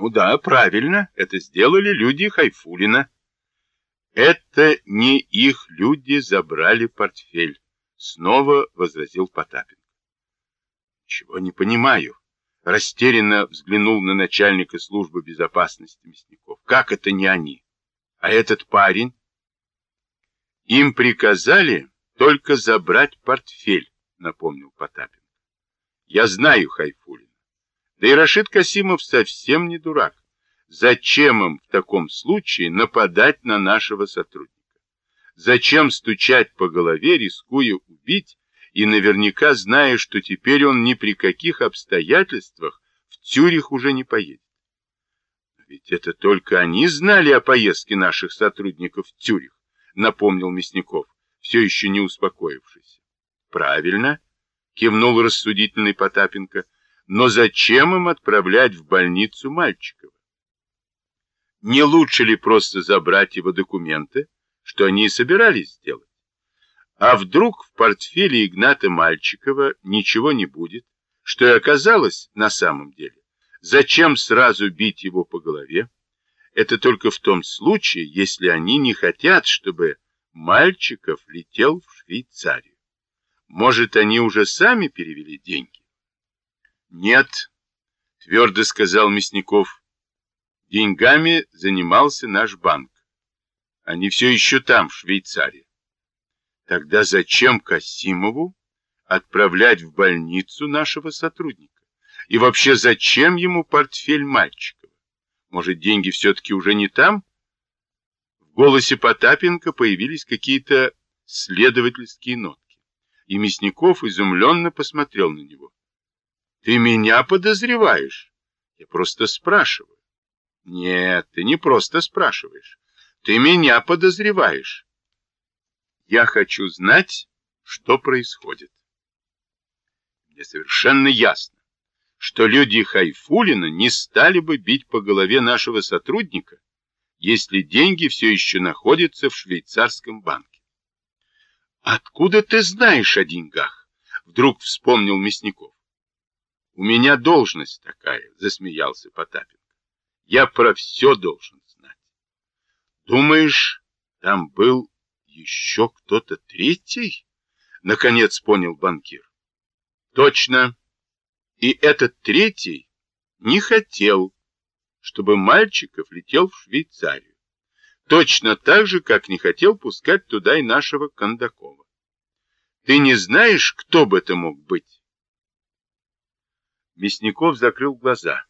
Ну да, правильно, это сделали люди Хайфулина. Это не их люди забрали портфель, снова возразил Потапенко. Чего не понимаю. Растерянно взглянул на начальника службы безопасности Мясников. Как это не они? А этот парень? Им приказали только забрать портфель, напомнил Потапенко. Я знаю Хайфулина. Да и Рашид Касимов совсем не дурак. Зачем им в таком случае нападать на нашего сотрудника? Зачем стучать по голове, рискуя убить, и наверняка зная, что теперь он ни при каких обстоятельствах в Цюрих уже не поедет? Ведь это только они знали о поездке наших сотрудников в Цюрих, напомнил Мясников, все еще не успокоившись. Правильно, кивнул рассудительный Потапенко, но зачем им отправлять в больницу Мальчикова? Не лучше ли просто забрать его документы, что они и собирались сделать? А вдруг в портфеле Игната Мальчикова ничего не будет, что и оказалось на самом деле? Зачем сразу бить его по голове? Это только в том случае, если они не хотят, чтобы Мальчиков летел в Швейцарию. Может, они уже сами перевели деньги? Нет, твердо сказал Мясников. Деньгами занимался наш банк. Они все еще там, в Швейцарии. Тогда зачем Касимову отправлять в больницу нашего сотрудника? И вообще, зачем ему портфель Мальчикова? Может, деньги все-таки уже не там? В голосе Потапенко появились какие-то следовательские нотки. И Мясников изумленно посмотрел на него. Ты меня подозреваешь? Я просто спрашиваю. Нет, ты не просто спрашиваешь. Ты меня подозреваешь. Я хочу знать, что происходит. Мне совершенно ясно, что люди Хайфулина не стали бы бить по голове нашего сотрудника, если деньги все еще находятся в швейцарском банке. Откуда ты знаешь о деньгах? Вдруг вспомнил Мясников. У меня должность такая, засмеялся Потапин. Я про все должен знать. Думаешь, там был еще кто-то третий? Наконец понял банкир. Точно. И этот третий не хотел, чтобы Мальчиков летел в Швейцарию. Точно так же, как не хотел пускать туда и нашего Кондакова. Ты не знаешь, кто бы это мог быть? Мясников закрыл глаза.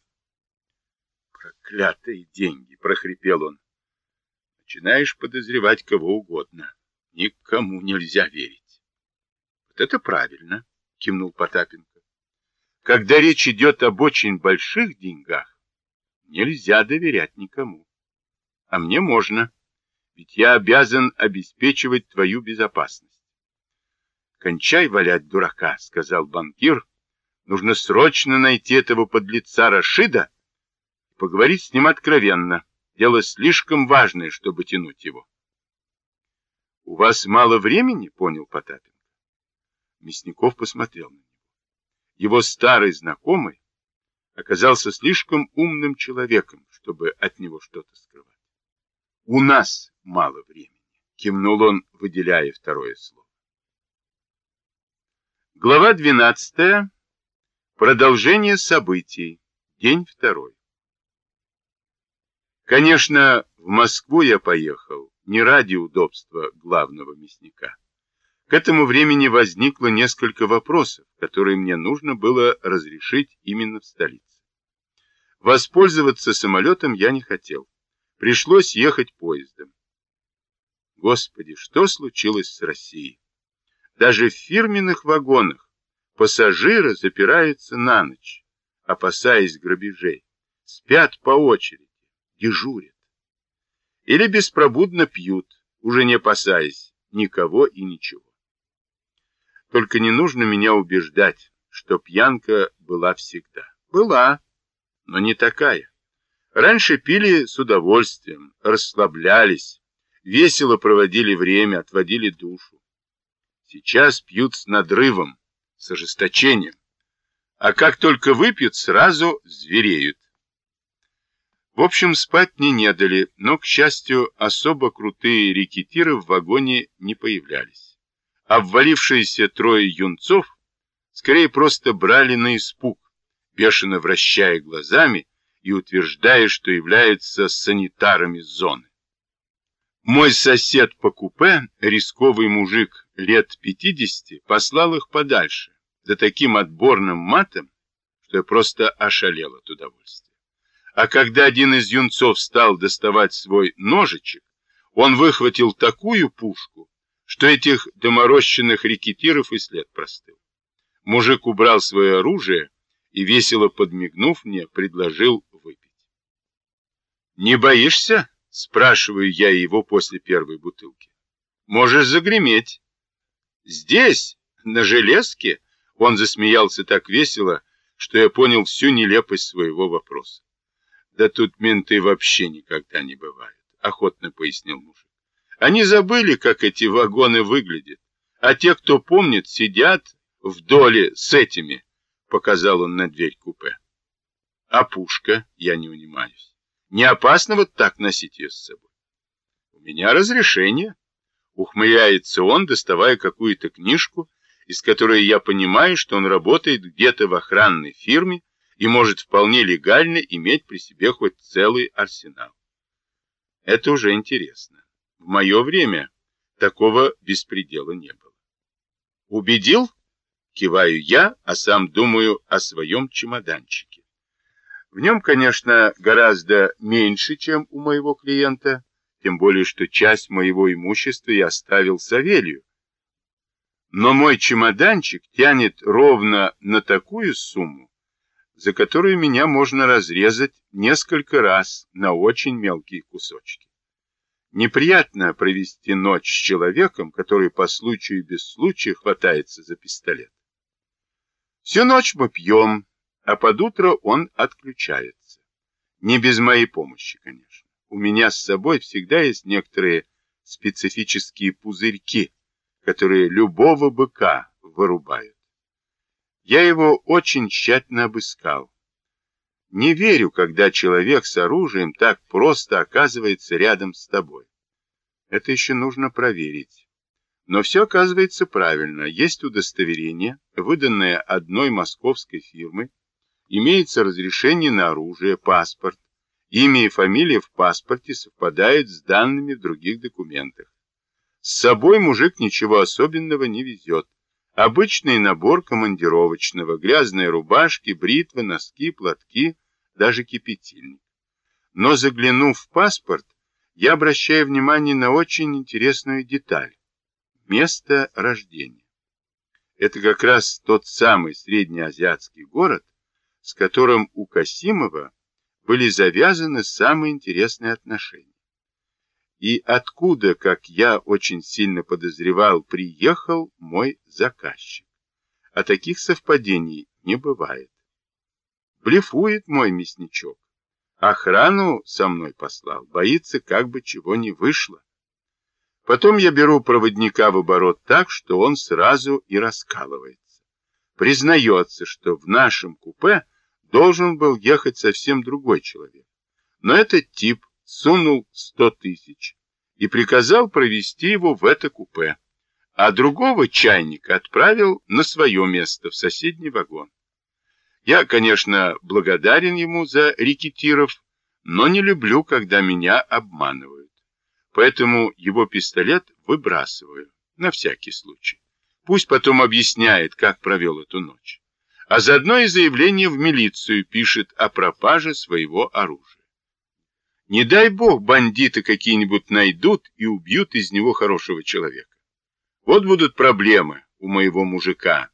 Проклятые деньги, прохрипел он. Начинаешь подозревать кого угодно. Никому нельзя верить. Вот это правильно, кивнул Потапенко. Когда речь идет об очень больших деньгах, нельзя доверять никому. А мне можно, ведь я обязан обеспечивать твою безопасность. Кончай валять дурака, сказал банкир. Нужно срочно найти этого подлеца Рашида Поговорить с ним откровенно. Дело слишком важное, чтобы тянуть его. — У вас мало времени? — понял Потапенко. Мясников посмотрел на него. Его старый знакомый оказался слишком умным человеком, чтобы от него что-то скрывать. — У нас мало времени, — кивнул он, выделяя второе слово. Глава двенадцатая. Продолжение событий. День второй. Конечно, в Москву я поехал не ради удобства главного мясника. К этому времени возникло несколько вопросов, которые мне нужно было разрешить именно в столице. Воспользоваться самолетом я не хотел. Пришлось ехать поездом. Господи, что случилось с Россией? Даже в фирменных вагонах пассажиры запираются на ночь, опасаясь грабежей, спят по очереди дежурят. Или беспробудно пьют, уже не опасаясь никого и ничего. Только не нужно меня убеждать, что пьянка была всегда. Была, но не такая. Раньше пили с удовольствием, расслаблялись, весело проводили время, отводили душу. Сейчас пьют с надрывом, с ожесточением. А как только выпьют, сразу звереют. В общем, спать мне не дали, но, к счастью, особо крутые рекетиры в вагоне не появлялись. Обвалившиеся трое юнцов скорее просто брали на испуг, бешено вращая глазами и утверждая, что являются санитарами зоны. Мой сосед по купе, рисковый мужик лет 50, послал их подальше, да таким отборным матом, что я просто ошалел от удовольствия. А когда один из юнцов стал доставать свой ножичек, он выхватил такую пушку, что этих доморощенных рекетиров и след простыл. Мужик убрал свое оружие и, весело подмигнув мне, предложил выпить. «Не боишься?» Спрашиваю я его после первой бутылки. Можешь загреметь. Здесь, на железке, он засмеялся так весело, что я понял всю нелепость своего вопроса. Да тут менты вообще никогда не бывают, охотно пояснил мужик. Они забыли, как эти вагоны выглядят, а те, кто помнит, сидят в доле с этими, показал он на дверь купе. А пушка, я не унимаюсь. Не опасно вот так носить ее с собой? У меня разрешение. Ухмыляется он, доставая какую-то книжку, из которой я понимаю, что он работает где-то в охранной фирме и может вполне легально иметь при себе хоть целый арсенал. Это уже интересно. В мое время такого беспредела не было. Убедил? Киваю я, а сам думаю о своем чемоданчике. В нем, конечно, гораздо меньше, чем у моего клиента, тем более, что часть моего имущества я оставил Савелью. Но мой чемоданчик тянет ровно на такую сумму, за которую меня можно разрезать несколько раз на очень мелкие кусочки. Неприятно провести ночь с человеком, который по случаю и без случая хватается за пистолет. Всю ночь мы пьем, а под утро он отключается. Не без моей помощи, конечно. У меня с собой всегда есть некоторые специфические пузырьки, которые любого быка вырубают. Я его очень тщательно обыскал. Не верю, когда человек с оружием так просто оказывается рядом с тобой. Это еще нужно проверить. Но все оказывается правильно. Есть удостоверение, выданное одной московской фирмой, имеется разрешение на оружие, паспорт. Имя и фамилия в паспорте совпадают с данными в других документах. С собой мужик ничего особенного не везет. Обычный набор командировочного, грязные рубашки, бритвы, носки, платки, даже кипятильник. Но заглянув в паспорт, я обращаю внимание на очень интересную деталь. Место рождения. Это как раз тот самый среднеазиатский город, с которым у Касимова были завязаны самые интересные отношения. И откуда, как я очень сильно подозревал, приехал мой заказчик. А таких совпадений не бывает. Блефует мой мясничок. Охрану со мной послал, боится, как бы чего не вышло. Потом я беру проводника в оборот так, что он сразу и раскалывается. Признается, что в нашем купе должен был ехать совсем другой человек. Но этот тип сунул сто тысяч и приказал провести его в это купе, а другого чайника отправил на свое место в соседний вагон. Я, конечно, благодарен ему за рекетиров, но не люблю, когда меня обманывают. Поэтому его пистолет выбрасываю, на всякий случай. Пусть потом объясняет, как провел эту ночь а заодно и заявление в милицию пишет о пропаже своего оружия. Не дай бог бандиты какие-нибудь найдут и убьют из него хорошего человека. Вот будут проблемы у моего мужика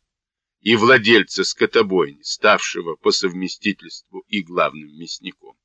и владельца скотобойни, ставшего по совместительству и главным мясником.